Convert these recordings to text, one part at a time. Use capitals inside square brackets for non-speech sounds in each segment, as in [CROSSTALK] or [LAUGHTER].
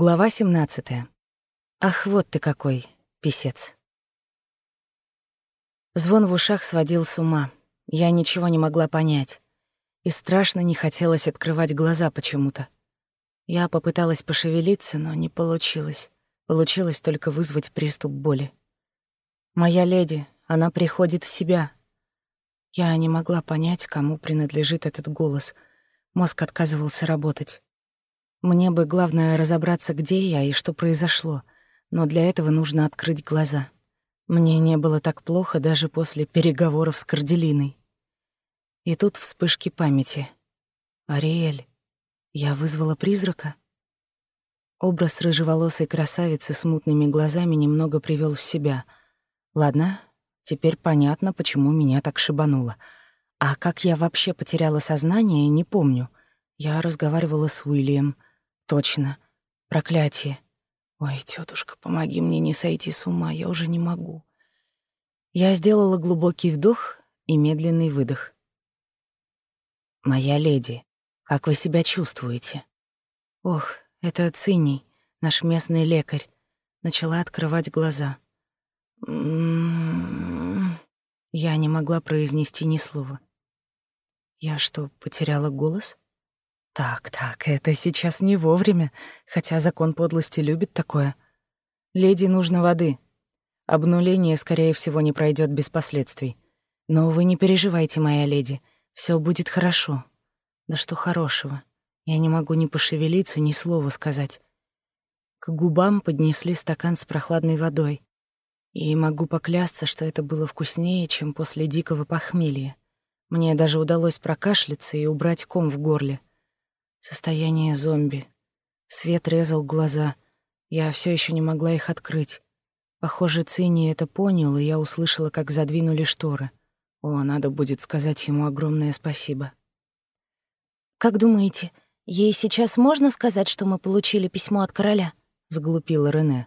Глава 17. Ах, вот ты какой, писец. Звон в ушах сводил с ума. Я ничего не могла понять. И страшно не хотелось открывать глаза почему-то. Я попыталась пошевелиться, но не получилось. Получилось только вызвать приступ боли. Моя леди, она приходит в себя. Я не могла понять, кому принадлежит этот голос. Мозг отказывался работать. Мне бы главное разобраться, где я и что произошло, но для этого нужно открыть глаза. Мне не было так плохо даже после переговоров с Корделиной. И тут вспышки памяти. «Ариэль, я вызвала призрака?» Образ рыжеволосой красавицы с мутными глазами немного привел в себя. Ладно, теперь понятно, почему меня так шибануло. А как я вообще потеряла сознание, не помню. Я разговаривала с Уильям — Точно. Проклятие. Ой, тетушка, помоги мне не сойти с ума, я уже не могу. Я сделала глубокий вдох и медленный выдох. Моя леди, как вы себя чувствуете? Ох, это Циний, наш местный лекарь. Начала открывать глаза. Я не могла произнести ни слова. Я что, потеряла голос? Так, так, это сейчас не вовремя, хотя закон подлости любит такое. Леди нужно воды. Обнуление, скорее всего, не пройдет без последствий. Но вы не переживайте, моя леди, все будет хорошо. Да что хорошего? Я не могу ни пошевелиться, ни слова сказать. К губам поднесли стакан с прохладной водой. И могу поклясться, что это было вкуснее, чем после дикого похмелья. Мне даже удалось прокашляться и убрать ком в горле. Состояние зомби. Свет резал глаза. Я все еще не могла их открыть. Похоже, Цини это понял, и я услышала, как задвинули шторы. О, надо будет сказать ему огромное спасибо. «Как думаете, ей сейчас можно сказать, что мы получили письмо от короля?» — сглупила Рене.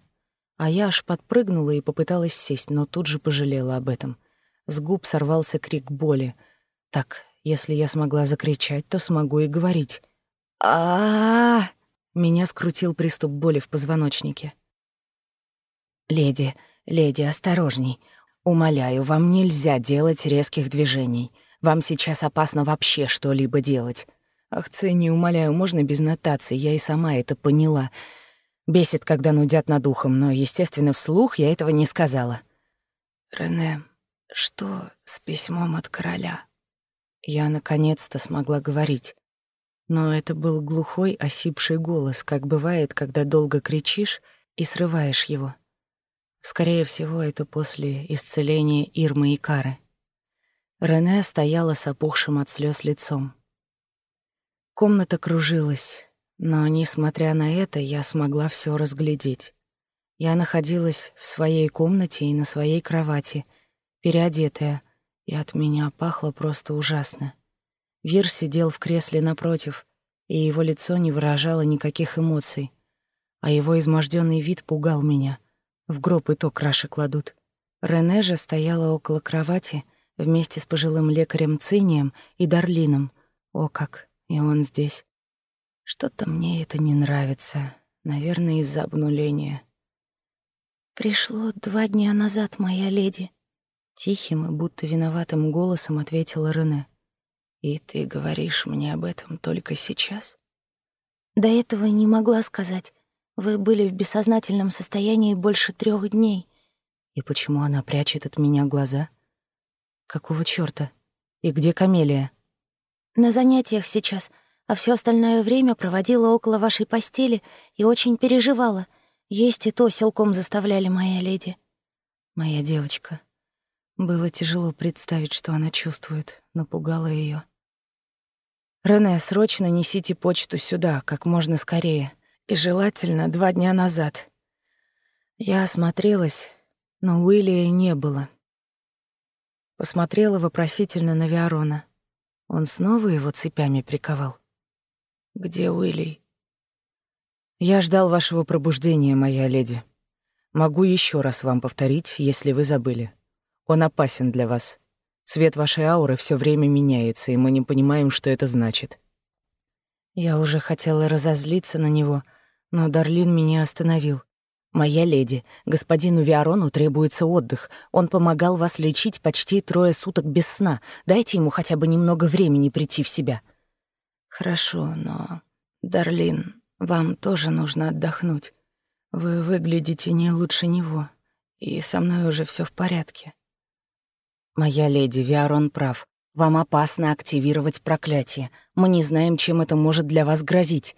А я аж подпрыгнула и попыталась сесть, но тут же пожалела об этом. С губ сорвался крик боли. Так, если я смогла закричать, то смогу и говорить а, Меня скрутил приступ боли в позвоночнике. «Леди, леди, осторожней. Умоляю, вам нельзя делать резких движений. Вам сейчас опасно вообще что-либо делать. Ах, Ценни, умоляю, можно без нотаций, я и сама это поняла. Бесит, когда нудят над ухом, но, естественно, вслух я этого не сказала». «Рене, что с письмом от короля?» Я наконец-то смогла говорить. Но это был глухой, осипший голос, как бывает, когда долго кричишь и срываешь его. Скорее всего, это после исцеления Ирмы и Кары. Рене стояла с опухшим от слез лицом. Комната кружилась, но, несмотря на это, я смогла все разглядеть. Я находилась в своей комнате и на своей кровати, переодетая, и от меня пахло просто ужасно. Вир сидел в кресле напротив, и его лицо не выражало никаких эмоций, а его изможденный вид пугал меня. В гроб и то краши кладут. Рене же стояла около кровати вместе с пожилым лекарем Цинием и Дарлином. О как, и он здесь. Что-то мне это не нравится, наверное, из-за обнуления. «Пришло два дня назад, моя леди», — тихим и будто виноватым голосом ответила Рене. «И ты говоришь мне об этом только сейчас?» «До этого не могла сказать. Вы были в бессознательном состоянии больше трех дней». «И почему она прячет от меня глаза?» «Какого чёрта? И где Камелия?» «На занятиях сейчас, а все остальное время проводила около вашей постели и очень переживала. Есть и то силком заставляли, моя леди». «Моя девочка». Было тяжело представить, что она чувствует, напугала ее. «Рене, срочно несите почту сюда, как можно скорее. И желательно два дня назад». Я осмотрелась, но Уиллия не было. Посмотрела вопросительно на Виарона. Он снова его цепями приковал. «Где Уилли?» «Я ждал вашего пробуждения, моя леди. Могу еще раз вам повторить, если вы забыли. Он опасен для вас. Цвет вашей ауры все время меняется, и мы не понимаем, что это значит. Я уже хотела разозлиться на него, Но Дарлин меня остановил. «Моя леди, господину Виарону требуется отдых. Он помогал вас лечить почти трое суток без сна. Дайте ему хотя бы немного времени прийти в себя». «Хорошо, но... Дарлин, вам тоже нужно отдохнуть. Вы выглядите не лучше него, и со мной уже все в порядке». «Моя леди, Виарон прав. Вам опасно активировать проклятие. Мы не знаем, чем это может для вас грозить».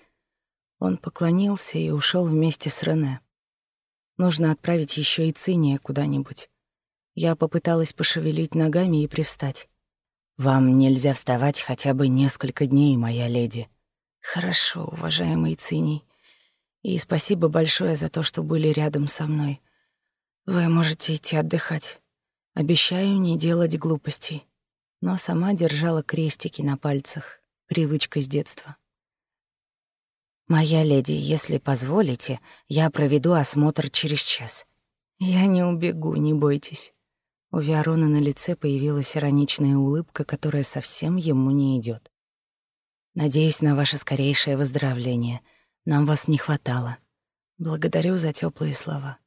Он поклонился и ушел вместе с Рене. Нужно отправить еще и Циния куда-нибудь. Я попыталась пошевелить ногами и привстать. «Вам нельзя вставать хотя бы несколько дней, моя леди». «Хорошо, уважаемый Циний. И спасибо большое за то, что были рядом со мной. Вы можете идти отдыхать. Обещаю не делать глупостей». Но сама держала крестики на пальцах. Привычка с детства. «Моя леди, если позволите, я проведу осмотр через час. Я не убегу, не бойтесь». У Виарона на лице появилась ироничная улыбка, которая совсем ему не идет. «Надеюсь на ваше скорейшее выздоровление. Нам вас не хватало. Благодарю за теплые слова».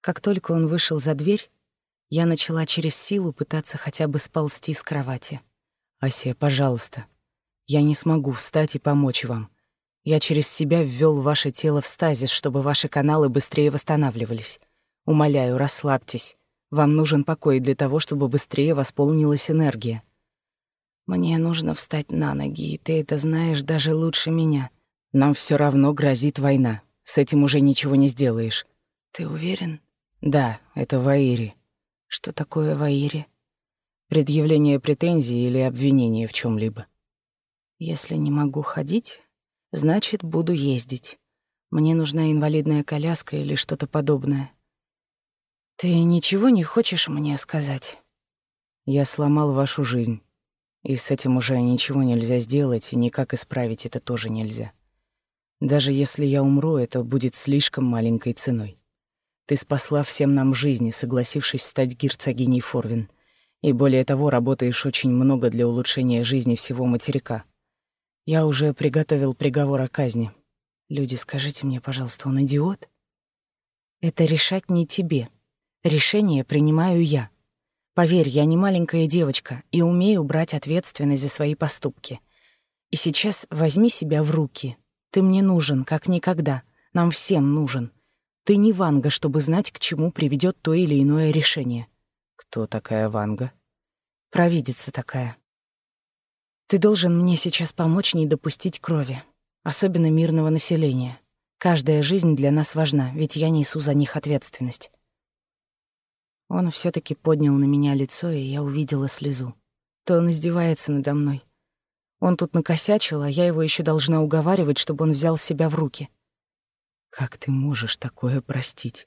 Как только он вышел за дверь, я начала через силу пытаться хотя бы сползти с кровати. «Ася, пожалуйста, я не смогу встать и помочь вам. Я через себя ввел ваше тело в стазис, чтобы ваши каналы быстрее восстанавливались. Умоляю, расслабьтесь. Вам нужен покой для того, чтобы быстрее восполнилась энергия. Мне нужно встать на ноги, и ты это знаешь даже лучше меня. Нам все равно грозит война. С этим уже ничего не сделаешь. Ты уверен? Да, это Ваири. Что такое Ваири? Предъявление претензий или обвинение в чем либо Если не могу ходить, Значит, буду ездить. Мне нужна инвалидная коляска или что-то подобное. Ты ничего не хочешь мне сказать? Я сломал вашу жизнь. И с этим уже ничего нельзя сделать, и никак исправить это тоже нельзя. Даже если я умру, это будет слишком маленькой ценой. Ты спасла всем нам жизни, согласившись стать герцогиней Форвин. И более того, работаешь очень много для улучшения жизни всего материка. Я уже приготовил приговор о казни. Люди, скажите мне, пожалуйста, он идиот? Это решать не тебе. Решение принимаю я. Поверь, я не маленькая девочка и умею брать ответственность за свои поступки. И сейчас возьми себя в руки. Ты мне нужен, как никогда. Нам всем нужен. Ты не Ванга, чтобы знать, к чему приведет то или иное решение. Кто такая Ванга? Провидица такая. Ты должен мне сейчас помочь не допустить крови, особенно мирного населения. Каждая жизнь для нас важна, ведь я несу за них ответственность. Он все таки поднял на меня лицо, и я увидела слезу. То он издевается надо мной. Он тут накосячил, а я его еще должна уговаривать, чтобы он взял себя в руки. Как ты можешь такое простить?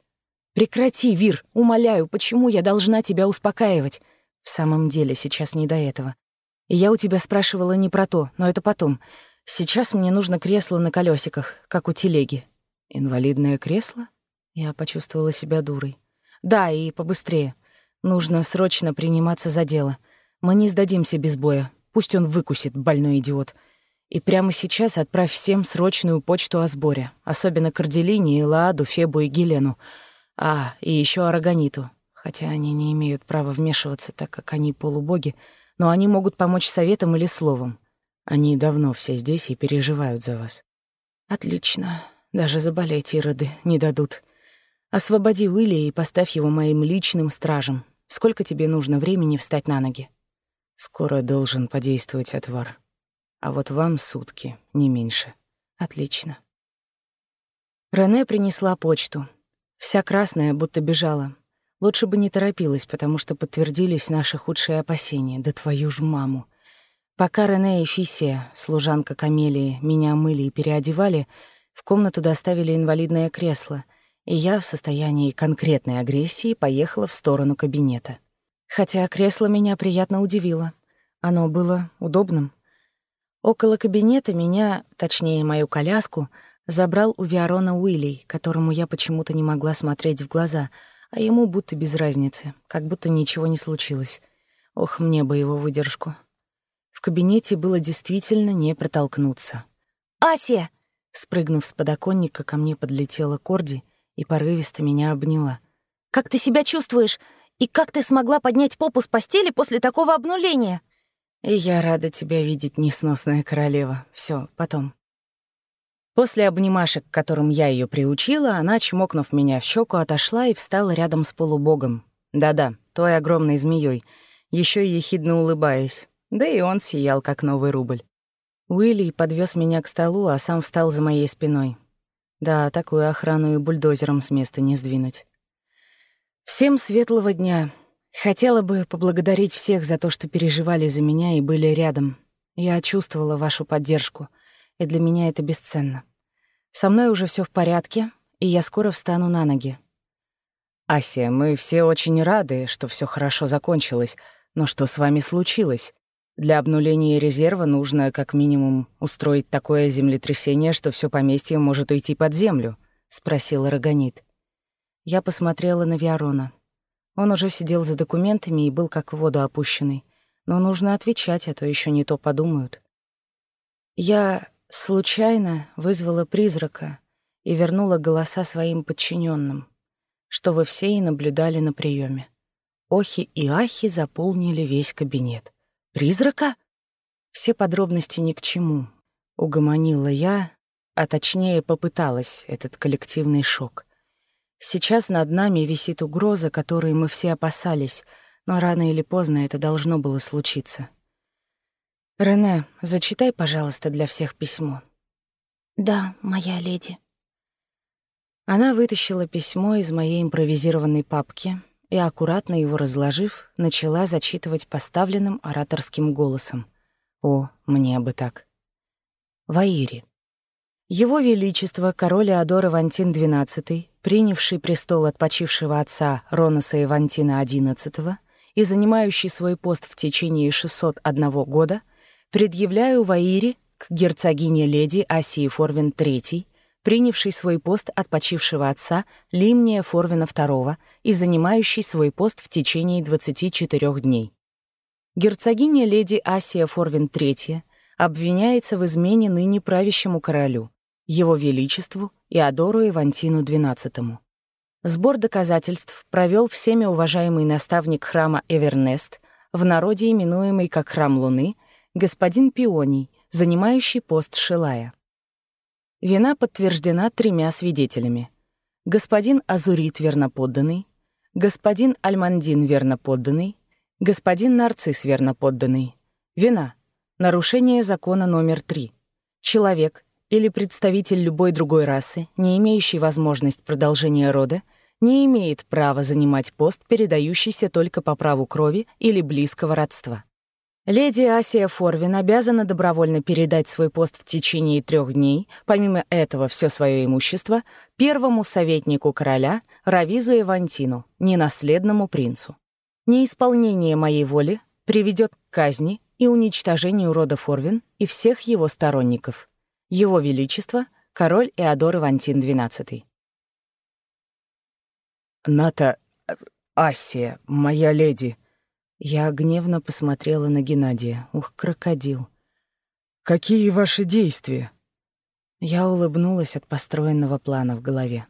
Прекрати, Вир, умоляю, почему я должна тебя успокаивать? В самом деле, сейчас не до этого. Я у тебя спрашивала не про то, но это потом. Сейчас мне нужно кресло на колесиках, как у телеги. Инвалидное кресло? Я почувствовала себя дурой. Да, и побыстрее. Нужно срочно приниматься за дело. Мы не сдадимся без боя. Пусть он выкусит, больной идиот. И прямо сейчас отправь всем срочную почту о сборе, особенно Корделине, Лааду, Фебу и Гелену. А, и еще Арагониту. Хотя они не имеют права вмешиваться, так как они полубоги, но они могут помочь советом или словом. Они давно все здесь и переживают за вас. Отлично. Даже заболеть ироды не дадут. Освободи Уилли и поставь его моим личным стражем. Сколько тебе нужно времени встать на ноги? Скоро должен подействовать отвар. А вот вам сутки, не меньше. Отлично. Рене принесла почту. Вся красная, будто бежала. Лучше бы не торопилась, потому что подтвердились наши худшие опасения. Да твою ж маму. Пока Рене и Фисия, служанка Камелии, меня мыли и переодевали, в комнату доставили инвалидное кресло, и я в состоянии конкретной агрессии поехала в сторону кабинета. Хотя кресло меня приятно удивило. Оно было удобным. Около кабинета меня, точнее, мою коляску, забрал у Виарона Уилли, которому я почему-то не могла смотреть в глаза — а ему будто без разницы, как будто ничего не случилось. Ох, мне бы его выдержку. В кабинете было действительно не протолкнуться. «Ася!» Спрыгнув с подоконника, ко мне подлетела Корди и порывисто меня обняла. «Как ты себя чувствуешь? И как ты смогла поднять попу с постели после такого обнуления?» «И я рада тебя видеть, несносная королева. Все, потом». После обнимашек, которым я ее приучила, она, чмокнув меня в щеку, отошла и встала рядом с полубогом. Да-да, той огромной змеей, еще и ехидно улыбаясь. Да и он сиял, как новый рубль. Уилли подвез меня к столу, а сам встал за моей спиной. Да, такую охрану и бульдозером с места не сдвинуть. Всем светлого дня. Хотела бы поблагодарить всех за то, что переживали за меня и были рядом. Я чувствовала вашу поддержку, и для меня это бесценно. Со мной уже все в порядке, и я скоро встану на ноги. Ася, мы все очень рады, что все хорошо закончилось, но что с вами случилось? Для обнуления резерва нужно, как минимум, устроить такое землетрясение, что все поместье может уйти под землю», — спросил Рогонит. Я посмотрела на Виарона. Он уже сидел за документами и был как в воду опущенный. Но нужно отвечать, а то еще не то подумают. Я случайно вызвала призрака и вернула голоса своим подчиненным, что вы все и наблюдали на приеме. Охи и ахи заполнили весь кабинет. Призрака? Все подробности ни к чему. Угомонила я, а точнее попыталась этот коллективный шок. Сейчас над нами висит угроза, которой мы все опасались, но рано или поздно это должно было случиться. «Рене, зачитай, пожалуйста, для всех письмо». «Да, моя леди». Она вытащила письмо из моей импровизированной папки — и, аккуратно его разложив, начала зачитывать поставленным ораторским голосом. «О, мне бы так!» Ваири. Его Величество, король Иодор Ивантин XII, принявший престол от почившего отца Роноса Ивантина XI и занимающий свой пост в течение 601 года, предъявляю Ваири к герцогине леди Асии Форвин III принявший свой пост от почившего отца Лимния Форвина II и занимающий свой пост в течение 24 дней. Герцогиня леди Асия Форвин III обвиняется в измене ныне правящему королю, его величеству Иодору Ивантину XII. Сбор доказательств провел всеми уважаемый наставник храма Эвернест, в народе именуемый как Храм Луны, господин Пионий, занимающий пост Шилая. Вина подтверждена тремя свидетелями. Господин Азурит верноподданный, господин Альмандин верноподданный, господин Нарцисс верноподданный. Вина. Нарушение закона номер три. Человек или представитель любой другой расы, не имеющий возможность продолжения рода, не имеет права занимать пост, передающийся только по праву крови или близкого родства. Леди Асия Форвин обязана добровольно передать свой пост в течение трех дней, помимо этого все свое имущество, первому советнику короля Равизу Эвантину, ненаследному принцу. Неисполнение моей воли приведет к казни и уничтожению рода Форвин и всех его сторонников. Его Величество — король Эодор Ивантин XII. «Ната... Асия, моя леди», я гневно посмотрела на Геннадия. Ух, крокодил. «Какие ваши действия?» Я улыбнулась от построенного плана в голове.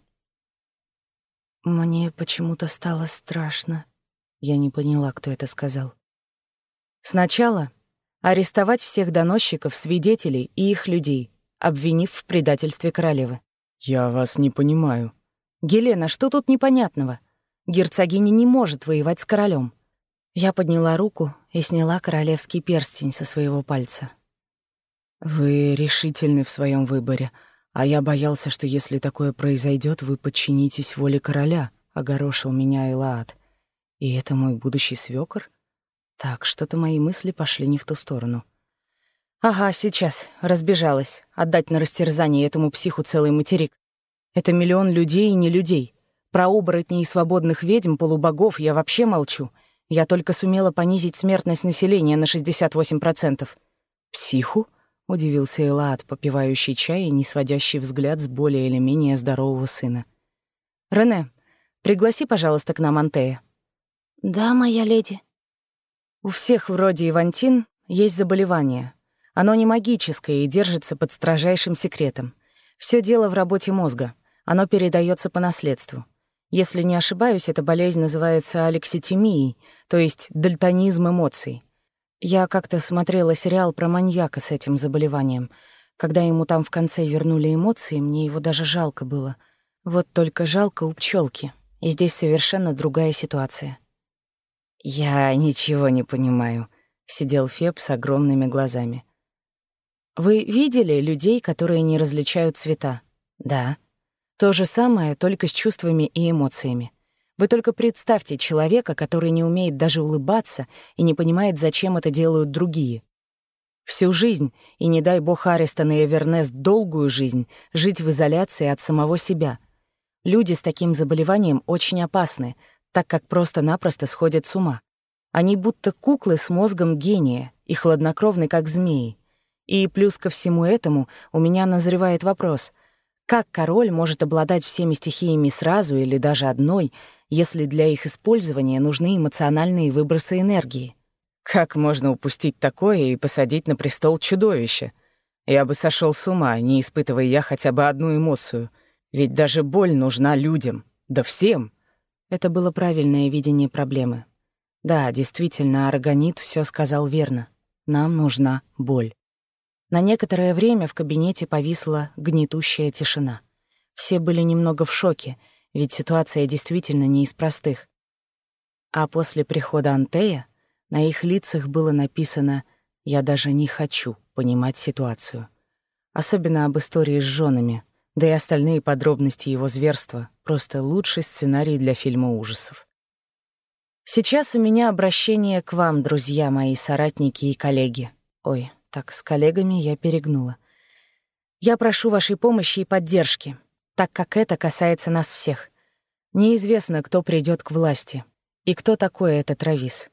Мне почему-то стало страшно. Я не поняла, кто это сказал. Сначала арестовать всех доносчиков, свидетелей и их людей, обвинив в предательстве королевы. «Я вас не понимаю». «Гелена, что тут непонятного? Герцогиня не может воевать с королем. Я подняла руку и сняла королевский перстень со своего пальца. «Вы решительны в своем выборе, а я боялся, что если такое произойдет, вы подчинитесь воле короля», — огорошил меня Элаат. «И это мой будущий свёкор? Так, что-то мои мысли пошли не в ту сторону». «Ага, сейчас. Разбежалась. Отдать на растерзание этому психу целый материк. Это миллион людей и не людей. Про оборотней и свободных ведьм, полубогов я вообще молчу. Я только сумела понизить смертность населения на 68%. «Психу?» — удивился Элаат, попивающий чай и не сводящий взгляд с более или менее здорового сына. «Рене, пригласи, пожалуйста, к нам Антея». «Да, моя леди». «У всех вроде Ивантин есть заболевание. Оно не магическое и держится под строжайшим секретом. Все дело в работе мозга. Оно передается по наследству. Если не ошибаюсь, эта болезнь называется алекситимией, то есть дальтонизм эмоций. Я как-то смотрела сериал про маньяка с этим заболеванием. Когда ему там в конце вернули эмоции, мне его даже жалко было. Вот только жалко у пчелки. И здесь совершенно другая ситуация. «Я ничего не понимаю», — сидел Феб с огромными глазами. «Вы видели людей, которые не различают цвета?» «Да». То же самое, только с чувствами и эмоциями. Вы только представьте человека, который не умеет даже улыбаться и не понимает, зачем это делают другие. Всю жизнь, и не дай бог Аристон и Эвернест долгую жизнь, жить в изоляции от самого себя. Люди с таким заболеванием очень опасны, так как просто-напросто сходят с ума. Они будто куклы с мозгом гения и хладнокровны, как змеи. И плюс ко всему этому у меня назревает вопрос — как король может обладать всеми стихиями сразу или даже одной, если для их использования нужны эмоциональные выбросы энергии? Как можно упустить такое и посадить на престол чудовище? Я бы сошел с ума, не испытывая я хотя бы одну эмоцию. Ведь даже боль нужна людям. Да всем. Это было правильное видение проблемы. Да, действительно, Арагонит все сказал верно. Нам нужна боль. На некоторое время в кабинете повисла гнетущая тишина. Все были немного в шоке, ведь ситуация действительно не из простых. А после прихода Антея на их лицах было написано «Я даже не хочу понимать ситуацию». Особенно об истории с женами, да и остальные подробности его зверства — просто лучший сценарий для фильма ужасов. Сейчас у меня обращение к вам, друзья мои, соратники и коллеги. Ой, так с коллегами я перегнула. Я прошу вашей помощи и поддержки, так как это касается нас всех. Неизвестно, кто придет к власти и кто такой этот Равис.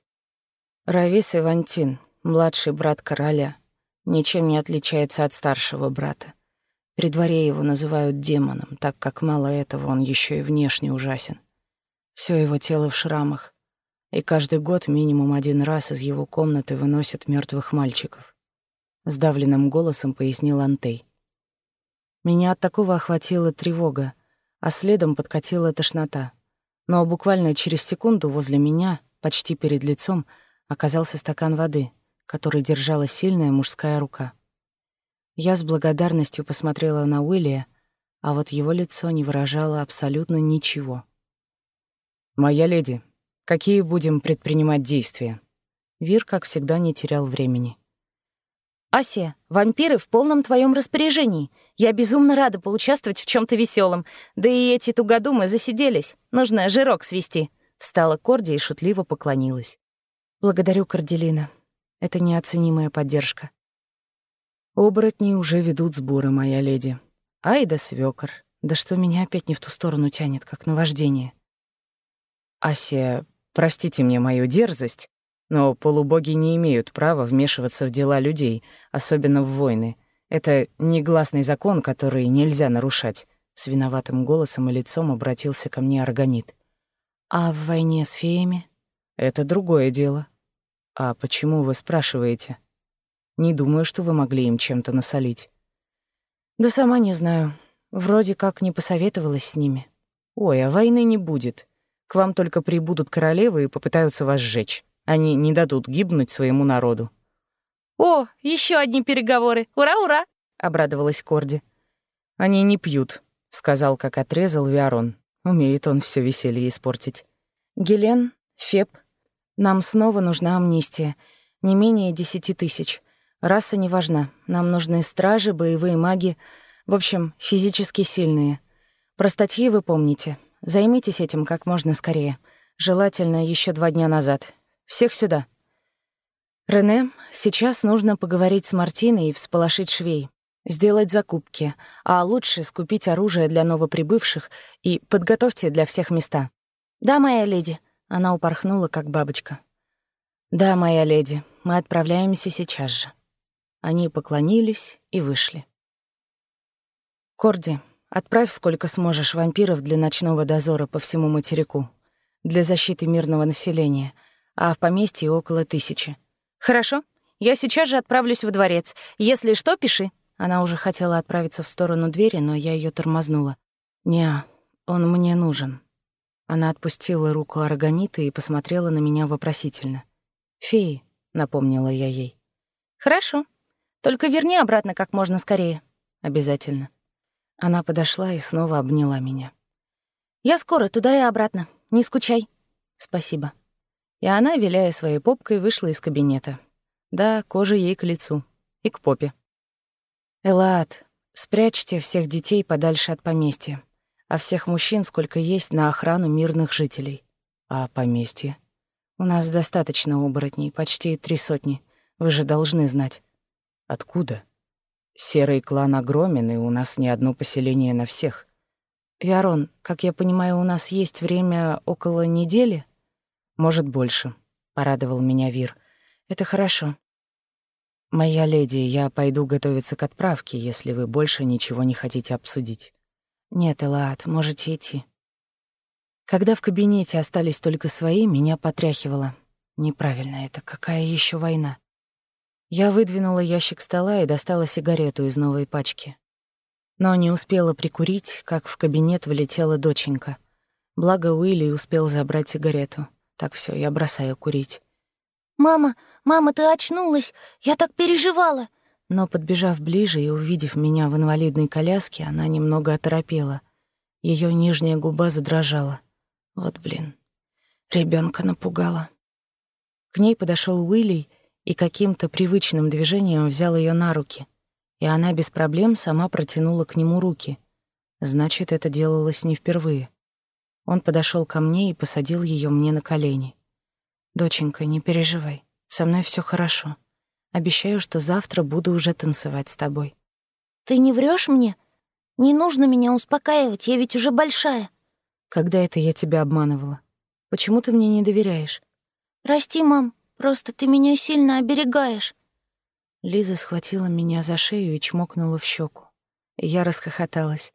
Равис Ивантин, младший брат короля, ничем не отличается от старшего брата. При дворе его называют демоном, так как мало этого он еще и внешне ужасен. Все его тело в шрамах, и каждый год минимум один раз из его комнаты выносят мертвых мальчиков. — сдавленным голосом пояснил Антей. Меня от такого охватила тревога, а следом подкатила тошнота. Но буквально через секунду возле меня, почти перед лицом, оказался стакан воды, который держала сильная мужская рука. Я с благодарностью посмотрела на Уиллия, а вот его лицо не выражало абсолютно ничего. «Моя леди, какие будем предпринимать действия?» Вир, как всегда, не терял времени. «Ася, вампиры в полном твоем распоряжении. Я безумно рада поучаствовать в чем то веселом. Да и эти тугодумы засиделись. Нужно жирок свести». Встала Корди и шутливо поклонилась. «Благодарю, Корделина. Это неоценимая поддержка». «Оборотни уже ведут сборы, моя леди. Ай да свёкор. Да что меня опять не в ту сторону тянет, как наваждение». «Ася, простите мне мою дерзость, но полубоги не имеют права вмешиваться в дела людей, особенно в войны. Это негласный закон, который нельзя нарушать. С виноватым голосом и лицом обратился ко мне Органит. «А в войне с феями?» «Это другое дело». «А почему вы спрашиваете?» «Не думаю, что вы могли им чем-то насолить». «Да сама не знаю. Вроде как не посоветовалась с ними». «Ой, а войны не будет. К вам только прибудут королевы и попытаются вас сжечь. Они не дадут гибнуть своему народу. «О, еще одни переговоры! Ура, ура!» — обрадовалась Корди. «Они не пьют», — сказал, как отрезал Виарон. Умеет он все веселье испортить. «Гелен, Феб, нам снова нужна амнистия. Не менее десяти тысяч. Раса не важна. Нам нужны стражи, боевые маги. В общем, физически сильные. Про статьи вы помните. Займитесь этим как можно скорее. Желательно еще два дня назад. Всех сюда. Рене, сейчас нужно поговорить с Мартиной и всполошить швей. Сделать закупки, а лучше скупить оружие для новоприбывших и подготовьте для всех места. Да, моя леди. Она упорхнула, как бабочка. Да, моя леди, мы отправляемся сейчас же. Они поклонились и вышли. Корди, отправь сколько сможешь вампиров для ночного дозора по всему материку, для защиты мирного населения — а в поместье около тысячи. Хорошо, я сейчас же отправлюсь во дворец. Если что, пиши. Она уже хотела отправиться в сторону двери, но я ее тормознула. «Не, он мне нужен». Она отпустила руку Арагонита и посмотрела на меня вопросительно. «Феи», — напомнила я ей. «Хорошо. Только верни обратно как можно скорее». «Обязательно». Она подошла и снова обняла меня. «Я скоро, туда и обратно. Не скучай». «Спасибо». И она, виляя своей попкой, вышла из кабинета. Да, кожа ей к лицу. И к попе. «Элаат, спрячьте всех детей подальше от поместья, а всех мужчин, сколько есть, на охрану мирных жителей. А поместье? У нас достаточно оборотней, почти три сотни. Вы же должны знать». «Откуда?» «Серый клан огромен, и у нас не одно поселение на всех». «Виарон, как я понимаю, у нас есть время около недели?» «Может, больше», — порадовал меня Вир. «Это хорошо. «Моя леди, я пойду готовиться к отправке, если вы больше ничего не хотите обсудить». «Нет, Элаат, можете идти». Когда в кабинете остались только свои, меня потряхивало. Неправильно это, какая еще война? Я выдвинула ящик стола и достала сигарету из новой пачки. Но не успела прикурить, как в кабинет влетела доченька. Благо Уилли успел забрать сигарету. Так все, я бросаю курить. «Мама, мама, ты очнулась! Я так переживала!» Но, подбежав ближе и увидев меня в инвалидной коляске, она немного оторопела. Ее нижняя губа задрожала. Вот блин, ребенка напугала. К ней подошел Уилли и каким-то привычным движением взял ее на руки, и она без проблем сама протянула к нему руки. Значит, это делалось не впервые. Он подошел ко мне и посадил ее мне на колени. «Доченька, не переживай. Со мной все хорошо. Обещаю, что завтра буду уже танцевать с тобой». «Ты не врешь мне? Не нужно меня успокаивать, я ведь уже большая». «Когда это я тебя обманывала? Почему ты мне не доверяешь?» «Прости, мам, просто ты меня сильно оберегаешь». Лиза схватила меня за шею и чмокнула в щеку. Я расхохоталась.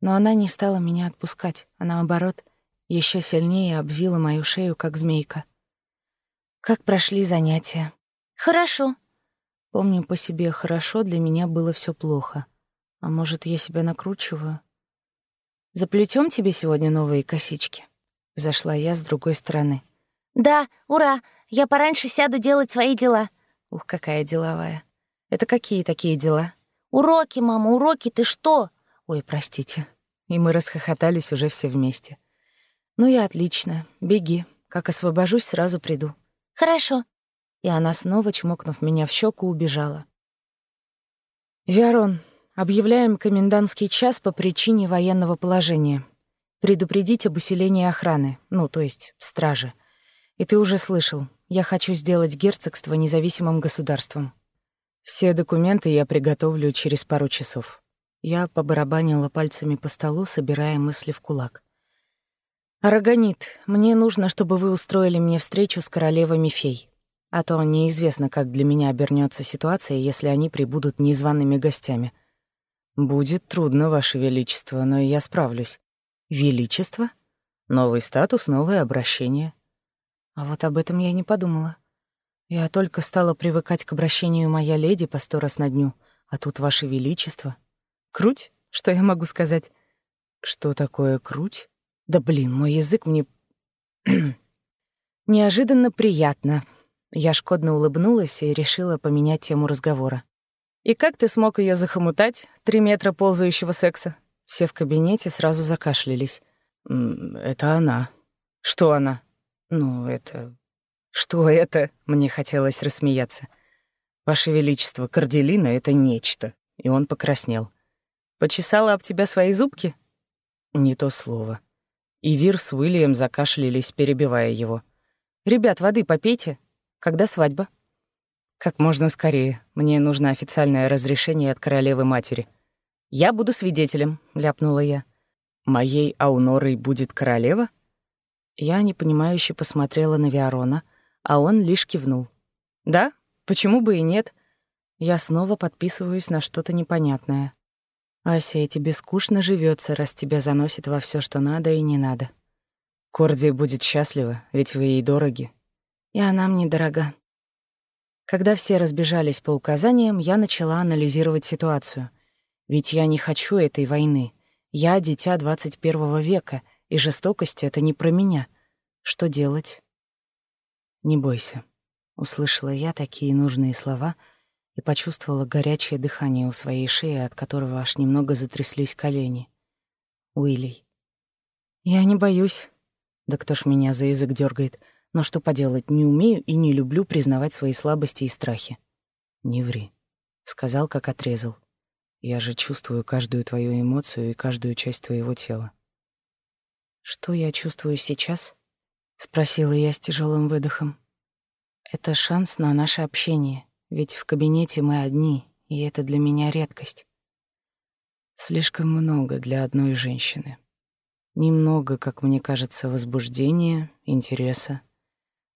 Но она не стала меня отпускать, а наоборот, еще сильнее обвила мою шею, как змейка. Как прошли занятия? Хорошо. Помню по себе хорошо, для меня было все плохо. А может, я себя накручиваю? Заплетем тебе сегодня новые косички? Зашла я с другой стороны. Да, ура! Я пораньше сяду делать свои дела. Ух, какая деловая. Это какие такие дела? Уроки, мама, уроки, ты что? Ой, простите. И мы расхохотались уже все вместе. Ну и отлично. Беги. Как освобожусь, сразу приду. «Хорошо». И она снова, чмокнув меня в щеку, убежала. «Виарон, объявляем комендантский час по причине военного положения. Предупредить об усилении охраны, ну, то есть стражи. И ты уже слышал, я хочу сделать герцогство независимым государством. Все документы я приготовлю через пару часов». Я побарабанила пальцами по столу, собирая мысли в кулак. «Арагонит, мне нужно, чтобы вы устроили мне встречу с королевами фей. А то неизвестно, как для меня обернется ситуация, если они прибудут незваными гостями. Будет трудно, Ваше Величество, но я справлюсь. Величество? Новый статус, новое обращение. А вот об этом я не подумала. Я только стала привыкать к обращению моя леди по сто раз на дню, а тут Ваше Величество. Круть? Что я могу сказать? Что такое круть? Да блин, мой язык мне... [CLEARS THROAT] Неожиданно приятно. Я шкодно улыбнулась и решила поменять тему разговора. «И как ты смог ее захомутать? Три метра ползающего секса?» Все в кабинете сразу закашлялись. «Это она». «Что она?» «Ну, это...» «Что это?» — мне хотелось рассмеяться. «Ваше Величество, Корделина — это нечто». И он покраснел. «Почесала об тебя свои зубки?» «Не то слово». И Вир с Уильям закашлялись, перебивая его. «Ребят, воды попейте. Когда свадьба?» «Как можно скорее. Мне нужно официальное разрешение от королевы-матери». «Я буду свидетелем», — ляпнула я. «Моей Аунорой будет королева?» Я непонимающе посмотрела на Виарона, а он лишь кивнул. «Да? Почему бы и нет?» Я снова подписываюсь на что-то непонятное. «Ася, тебе скучно живется, раз тебя заносит во все, что надо и не надо. Корди будет счастлива, ведь вы ей дороги. И она мне дорога. Когда все разбежались по указаниям, я начала анализировать ситуацию. Ведь я не хочу этой войны. Я — дитя 21 века, и жестокость — это не про меня. Что делать? «Не бойся», — услышала я такие нужные слова и почувствовала горячее дыхание у своей шеи, от которого аж немного затряслись колени. Уилли. «Я не боюсь». Да кто ж меня за язык дергает? Но что поделать, не умею и не люблю признавать свои слабости и страхи. «Не ври», — сказал, как отрезал. «Я же чувствую каждую твою эмоцию и каждую часть твоего тела». «Что я чувствую сейчас?» — спросила я с тяжелым выдохом. «Это шанс на наше общение, ведь в кабинете мы одни, и это для меня редкость». «Слишком много для одной женщины», Немного, как мне кажется, возбуждения, интереса,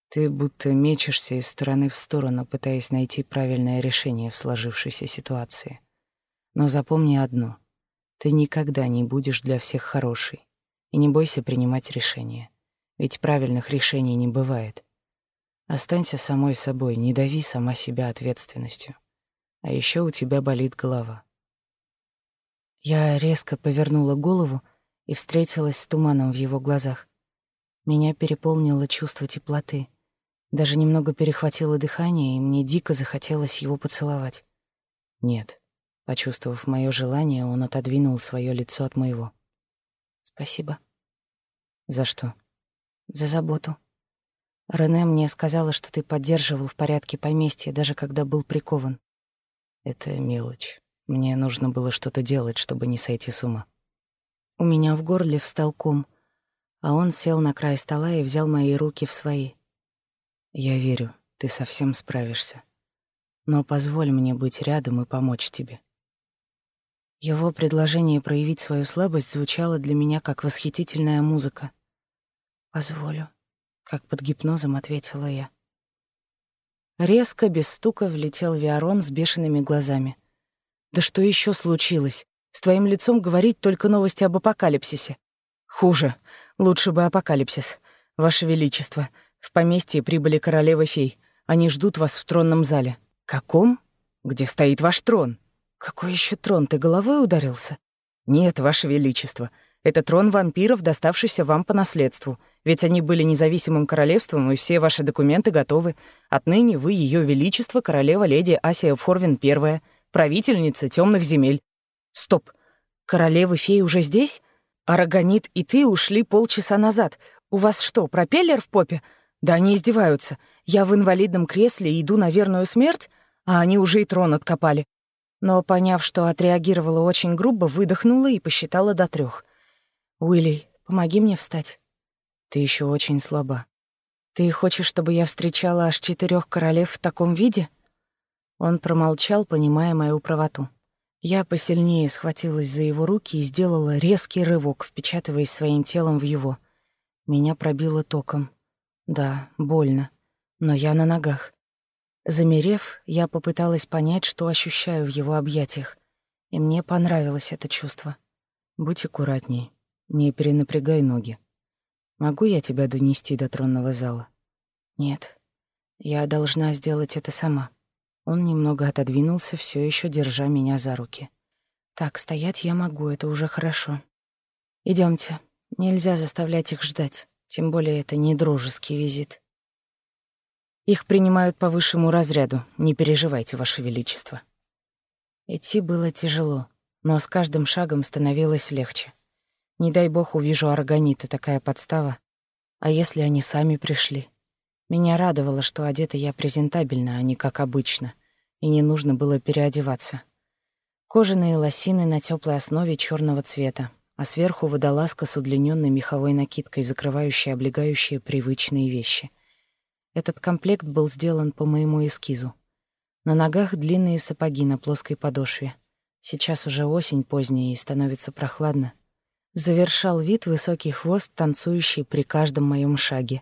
ты будто мечешься из стороны в сторону, пытаясь найти правильное решение в сложившейся ситуации. Но запомни одно. Ты никогда не будешь для всех хорошей. И не бойся принимать решения. Ведь правильных решений не бывает. Останься самой собой, не дави сама себя ответственностью. А еще у тебя болит голова. Я резко повернула голову и встретилась с туманом в его глазах. Меня переполнило чувство теплоты — даже немного перехватило дыхание, и мне дико захотелось его поцеловать. Нет. Почувствовав мое желание, он отодвинул свое лицо от моего. Спасибо. За что? За заботу. Рене мне сказала, что ты поддерживал в порядке поместье, даже когда был прикован. Это мелочь. Мне нужно было что-то делать, чтобы не сойти с ума. У меня в горле встал ком, а он сел на край стола и взял мои руки в свои. Я верю, ты совсем справишься. Но позволь мне быть рядом и помочь тебе. Его предложение проявить свою слабость звучало для меня как восхитительная музыка. «Позволю», — как под гипнозом ответила я. Резко, без стука, влетел Виарон с бешеными глазами. «Да что еще случилось? С твоим лицом говорить только новости об апокалипсисе. Хуже. Лучше бы апокалипсис. Ваше Величество, в поместье прибыли королевы-фей. Они ждут вас в тронном зале. Каком? Где стоит ваш трон? Какой еще трон? Ты головой ударился? Нет, ваше величество. Это трон вампиров, доставшийся вам по наследству. Ведь они были независимым королевством, и все ваши документы готовы. Отныне вы ее величество, королева леди Асия Форвин I, правительница темных земель. Стоп. Королевы феи уже здесь? Арагонит и ты ушли полчаса назад. У вас что, пропеллер в попе? Да они издеваются. Я в инвалидном кресле иду на верную смерть, а они уже и трон откопали. Но, поняв, что отреагировала очень грубо, выдохнула и посчитала до трех. «Уилли, помоги мне встать. Ты еще очень слаба. Ты хочешь, чтобы я встречала аж четырех королев в таком виде?» Он промолчал, понимая мою правоту. Я посильнее схватилась за его руки и сделала резкий рывок, впечатываясь своим телом в его. Меня пробило током. Да, больно, но я на ногах. Замерев, я попыталась понять, что ощущаю в его объятиях, и мне понравилось это чувство. Будь аккуратней, не перенапрягай ноги. Могу я тебя донести до тронного зала? Нет, я должна сделать это сама. Он немного отодвинулся, все еще держа меня за руки. Так, стоять я могу, это уже хорошо. Идемте, нельзя заставлять их ждать. Тем более это не дружеский визит. Их принимают по высшему разряду, не переживайте, Ваше Величество. Идти было тяжело, но с каждым шагом становилось легче. Не дай бог увижу органита, такая подстава. А если они сами пришли? Меня радовало, что одета я презентабельно, а не как обычно, и не нужно было переодеваться. Кожаные лосины на теплой основе черного цвета, а сверху водолазка с удлиненной меховой накидкой, закрывающей облегающие привычные вещи. Этот комплект был сделан по моему эскизу. На ногах длинные сапоги на плоской подошве. Сейчас уже осень поздняя и становится прохладно. Завершал вид высокий хвост, танцующий при каждом моем шаге.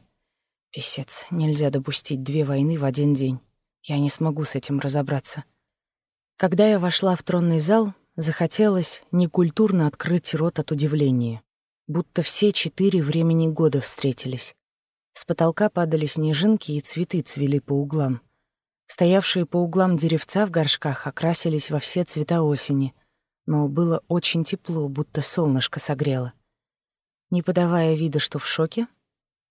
Песец, нельзя допустить две войны в один день. Я не смогу с этим разобраться. Когда я вошла в тронный зал, Захотелось некультурно открыть рот от удивления, будто все четыре времени года встретились. С потолка падали снежинки, и цветы цвели по углам. Стоявшие по углам деревца в горшках окрасились во все цвета осени, но было очень тепло, будто солнышко согрело. Не подавая вида, что в шоке,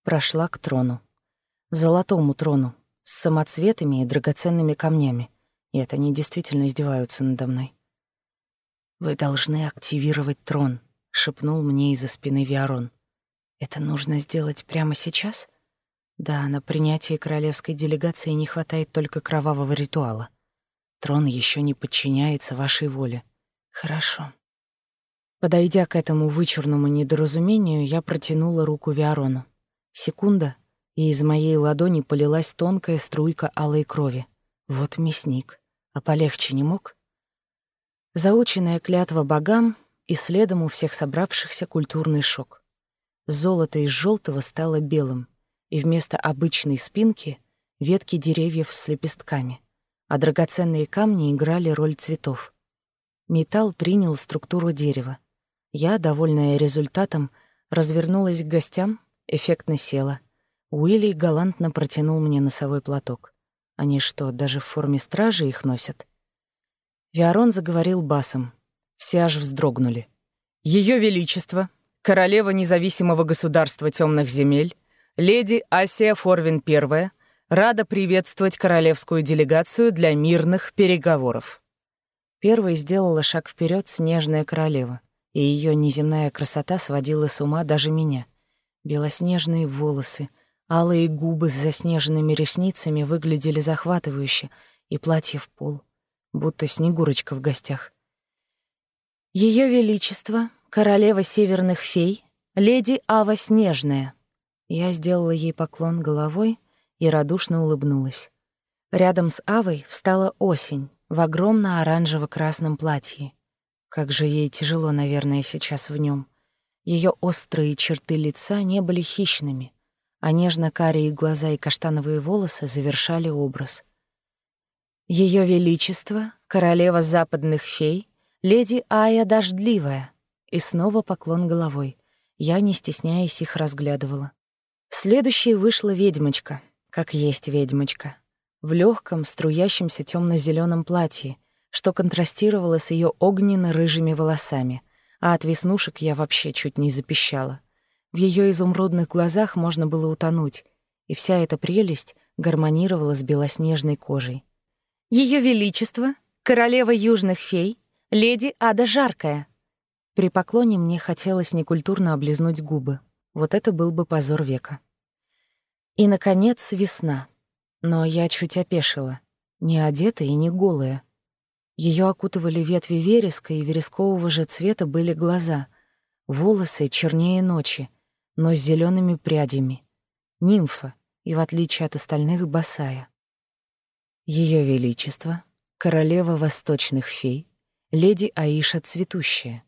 прошла к трону. Золотому трону, с самоцветами и драгоценными камнями. И это они действительно издеваются надо мной. «Вы должны активировать трон», — шепнул мне из-за спины Виарон. «Это нужно сделать прямо сейчас?» Да, на принятие королевской делегации не хватает только кровавого ритуала. Трон еще не подчиняется вашей воле. Хорошо. Подойдя к этому вычурному недоразумению, я протянула руку Виарону. Секунда, и из моей ладони полилась тонкая струйка алой крови. Вот мясник. А полегче не мог? Заученная клятва богам и следом у всех собравшихся культурный шок. Золото из желтого стало белым, и вместо обычной спинки — ветки деревьев с лепестками, а драгоценные камни играли роль цветов. Металл принял структуру дерева. Я, довольная результатом, развернулась к гостям, эффектно села. Уилли галантно протянул мне носовой платок. Они что, даже в форме стражи их носят? Виарон заговорил басом. Все аж вздрогнули. Ее Величество, королева независимого государства темных земель, леди Асия Форвин I рада приветствовать королевскую делегацию для мирных переговоров. Первой сделала шаг вперед снежная королева, и ее неземная красота сводила с ума даже меня. Белоснежные волосы, алые губы с заснеженными ресницами выглядели захватывающе, и платье в пол, будто снегурочка в гостях. Ее Величество, королева северных фей, леди Ава Снежная — я сделала ей поклон головой и радушно улыбнулась. Рядом с Авой встала осень в огромно-оранжево-красном платье. Как же ей тяжело, наверное, сейчас в нем. Ее острые черты лица не были хищными, а нежно-карие глаза и каштановые волосы завершали образ. Ее Величество, королева западных фей, леди Ая Дождливая. И снова поклон головой. Я, не стесняясь, их разглядывала. Следующей вышла ведьмочка, как есть ведьмочка, в легком, струящемся темно зеленом платье, что контрастировало с ее огненно-рыжими волосами, а от веснушек я вообще чуть не запищала. В ее изумрудных глазах можно было утонуть, и вся эта прелесть гармонировала с белоснежной кожей. Ее величество, королева южных фей, леди Ада Жаркая. При поклоне мне хотелось некультурно облизнуть губы. Вот это был бы позор века. И, наконец, весна. Но я чуть опешила. Не одетая и не голая. Ее окутывали ветви вереска, и верескового же цвета были глаза. Волосы чернее ночи, но с зелеными прядями. Нимфа, и, в отличие от остальных, босая. Ее Величество, королева восточных фей, леди Аиша Цветущая.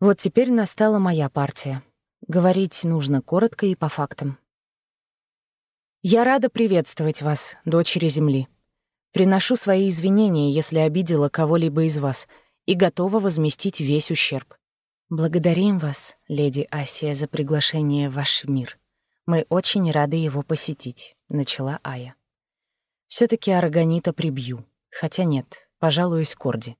Вот теперь настала моя партия. Говорить нужно коротко и по фактам. Я рада приветствовать вас, дочери Земли. Приношу свои извинения, если обидела кого-либо из вас, и готова возместить весь ущерб. Благодарим вас, леди Асия, за приглашение в ваш мир. Мы очень рады его посетить, начала Ая. все таки Арганита прибью, хотя нет, пожалуюсь Корди.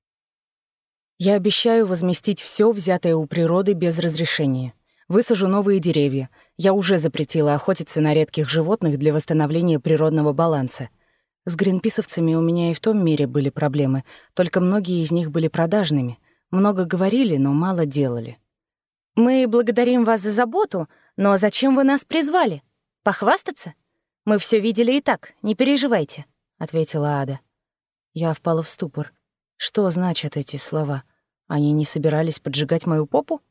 Я обещаю возместить все взятое у природы без разрешения — Высажу новые деревья. Я уже запретила охотиться на редких животных для восстановления природного баланса. С гринписовцами у меня и в том мире были проблемы, только многие из них были продажными. Много говорили, но мало делали. «Мы благодарим вас за заботу, но зачем вы нас призвали? Похвастаться? Мы все видели и так, не переживайте», — ответила Ада. Я впала в ступор. Что значат эти слова? Они не собирались поджигать мою попу?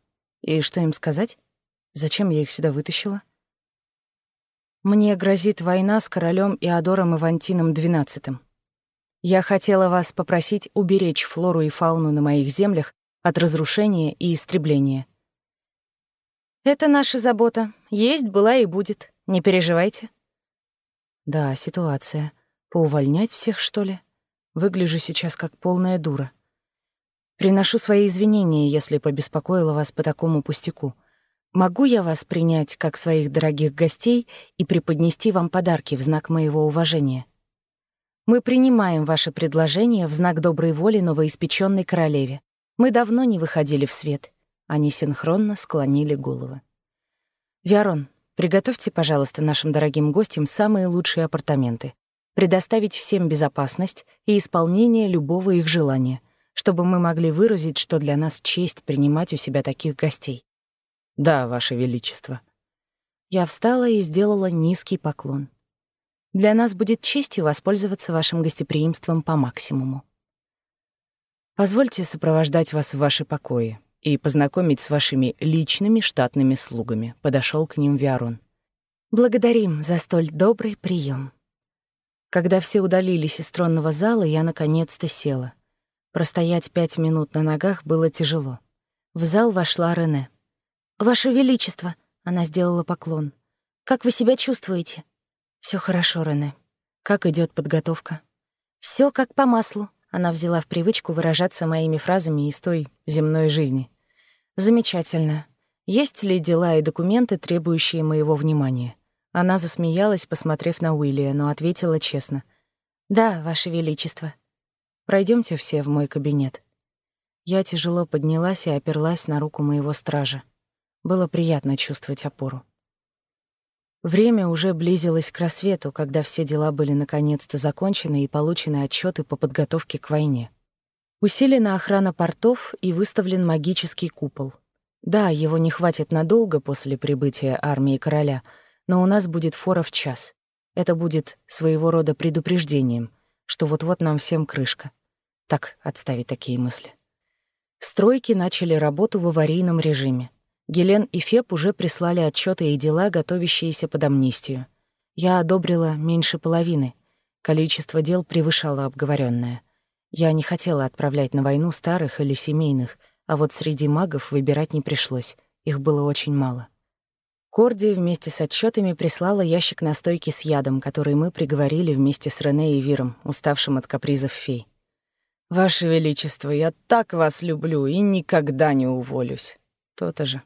И что им сказать? Зачем я их сюда вытащила? Мне грозит война с королем Иодором Ивантином XII. Я хотела вас попросить уберечь флору и фауну на моих землях от разрушения и истребления. Это наша забота. Есть, была и будет. Не переживайте. Да, ситуация. Поувольнять всех, что ли? Выгляжу сейчас как полная дура. Приношу свои извинения, если побеспокоила вас по такому пустяку. Могу я вас принять как своих дорогих гостей и преподнести вам подарки в знак моего уважения? Мы принимаем ваше предложение в знак доброй воли новоиспеченной королеве. Мы давно не выходили в свет». Они синхронно склонили головы. «Виарон, приготовьте, пожалуйста, нашим дорогим гостям самые лучшие апартаменты. Предоставить всем безопасность и исполнение любого их желания, чтобы мы могли выразить, что для нас честь принимать у себя таких гостей». «Да, Ваше Величество». Я встала и сделала низкий поклон. Для нас будет честью воспользоваться вашим гостеприимством по максимуму. Позвольте сопровождать вас в ваши покои и познакомить с вашими личными штатными слугами. Подошел к ним Виарон. Благодарим за столь добрый прием. Когда все удалились из тронного зала, я наконец-то села. Простоять пять минут на ногах было тяжело. В зал вошла Рене. «Ваше Величество!» — она сделала поклон. «Как вы себя чувствуете?» Все хорошо, Рене. Как идет подготовка? Все как по маслу. Она взяла в привычку выражаться моими фразами из той земной жизни. Замечательно. Есть ли дела и документы, требующие моего внимания? Она засмеялась, посмотрев на Уиллия, но ответила честно. «Да, Ваше Величество. Пройдемте все в мой кабинет». Я тяжело поднялась и оперлась на руку моего стража. Было приятно чувствовать опору. Время уже близилось к рассвету, когда все дела были наконец-то закончены и получены отчеты по подготовке к войне. Усилена охрана портов и выставлен магический купол. Да, его не хватит надолго после прибытия армии короля, но у нас будет фора в час. Это будет своего рода предупреждением, что вот-вот нам всем крышка. Так, отставить такие мысли. Стройки начали работу в аварийном режиме. Гелен и Феб уже прислали отчеты и дела, готовящиеся под амнистию. Я одобрила меньше половины. Количество дел превышало обговоренное. Я не хотела отправлять на войну старых или семейных, а вот среди магов выбирать не пришлось. Их было очень мало. Корди вместе с отчетами прислала ящик настойки с ядом, который мы приговорили вместе с Рене и Виром, уставшим от капризов фей. «Ваше Величество, я так вас люблю и никогда не уволюсь». То-то же.